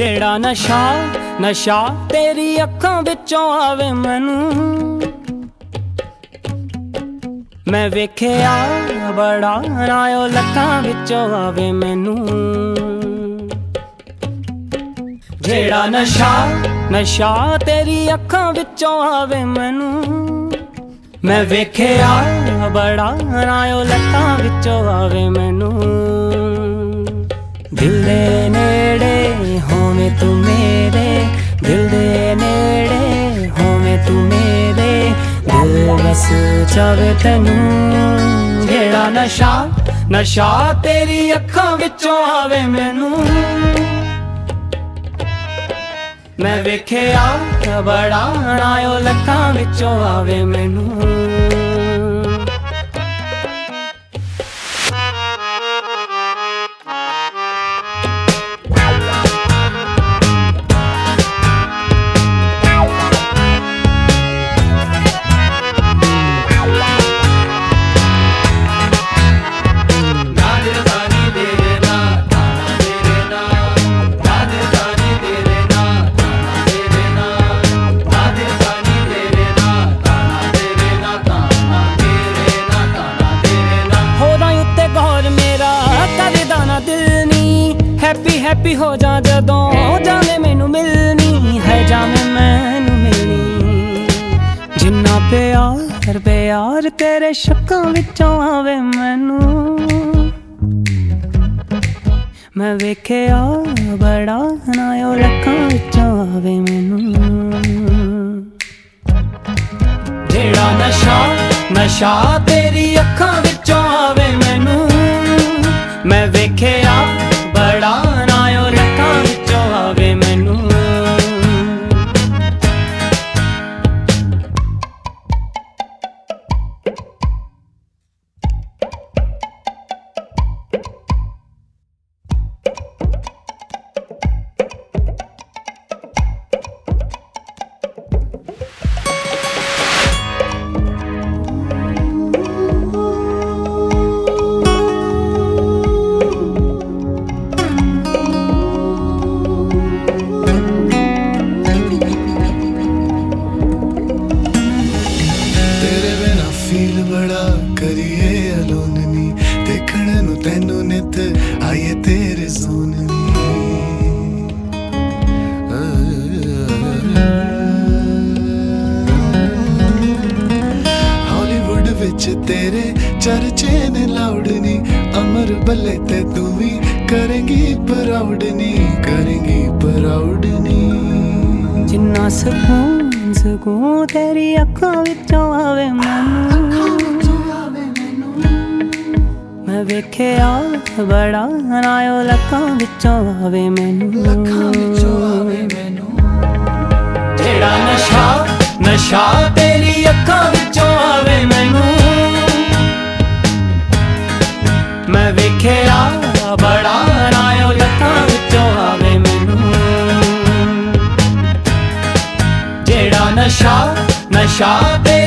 ਜਿਹੜਾ ਨਸ਼ਾ ਨਸ਼ਾ ਤੇਰੀ ਅੱਖਾਂ ਵਿੱਚੋਂ ਆਵੇ ਮੈਨੂੰ। ਮੈਂ ਵੇਖਿਆ ਬੜਾ ਨਾਇਓ ਲੱਖਾਂ ਵਿੱਚੋਂ ਆਵੇ ਮੈਨੂੰ। ਜਿਹੜਾ ਨਸ਼ਾ ਨਸ਼ਾ ਤੇਰੀ ਅੱਖਾਂ ਵਿੱਚੋਂ ਆਵੇ ਮੈਨੂੰ। ਮੈਂ ਵੇਖਿਆ ਬੜਾ ਨਾਇਓ ਲੱਖਾਂ ਵਿੱਚੋਂ ਆਵੇ ਮੈਨੂੰ। ਦਿਲ ਦੇ ਨੇੜੇ ਜਾਵੇ ਤੈਨੂੰ। ਜਿਹੜਾ ਨਸ਼ਾ ਨਸ਼ਾ ਤੇਰੀ ਅੱਖਾਂ ਵਿੱਚੋਂ ਆਵੇ ਮੈਨੂੰ। ਮੈਂ ਵੇਖਿਆ, ਬੜਾ ਨਾਇਓ ਲੱਖਾਂ ਵਿੱਚੋਂ ਆਵੇ ਮੈਨੂੰ। ਹੈਪੀ ਹੋ ਜਾ ਜਦੋਂ ਜਾਵੇਂ ਮੈਨੂੰ ਮਿਲਣੀ, ਹੈ ਜਾਵੇਂ ਮੈਨੂੰ ਮਿਲਣੀ। ਜਿੰਨਾ ਪਿਆਰ ਪਿਆਰ ਤੇਰੇ ਸ਼ੱਕਾਂ ਵਿੱਚੋਂ ਆਵੇ ਮੈਨੂੰ। ਮੈਂ ਵੇਖਿਆ, ਬੜਾ ਨਾਇਓ ਲੱਖਾਂ ਵਿੱਚੋਂ ਆਵੇ ਮੈਨੂੰ। ਜਿਹੜਾ ਨਸ਼ਾ ਨਸ਼ਾ ਤੇਰੀ ਫੀਲ ਬੜਾ ਕਰੀਏ ਅਲੋਨ ਨੀ ਦੇਖਣ ਨੂੰ ਤੈਨੂੰ ਨਿਤ ਆਏ ਤੇਰੇ ਜ਼ੋਨ ਨੀ ਹਾਲੀਵੁੱਡ ਵਿੱਚ ਤੇਰੇ ਚਰਚੇ ਨੇ ਲਾਉਡ ਨੀ ਅਮਰ ਬੱਲੇ ਤੇ ਤੂੰ ਵੀ ਕਰੇਂਗੀ ਪ੍ਰਾਊਡ ਨੀ ਕਰੇਂਗੀ ਪ੍ਰਾਊਡ ਨੀ ਜਿੰਨਾ ਸਕੂਨ ਸਕੂਨ ਤੇਰੀ ਅੱਖਾਂ ਵਿੱਚੋਂ ਆਵੇ ਮੈਨੂੰ। ਮੈਂ ਵੇਖਿਆ ਬੜਾ ਨਾਇਓ ਲੱਖਾਂ ਵਿੱਚੋਂ ਆਵੇ ਮੈਨੂੰ। ਲੱਖਾਂ ਵਿੱਚੋਂ ਆਵੇ ਮੈਨੂੰ। ਜਿਹੜਾ ਨਸ਼ਾ ਨਸ਼ਾ ਤੇਰੀ ਜਿਹੜਾ ਨਸ਼ਾ ਨਸ਼ਾ ਤੇ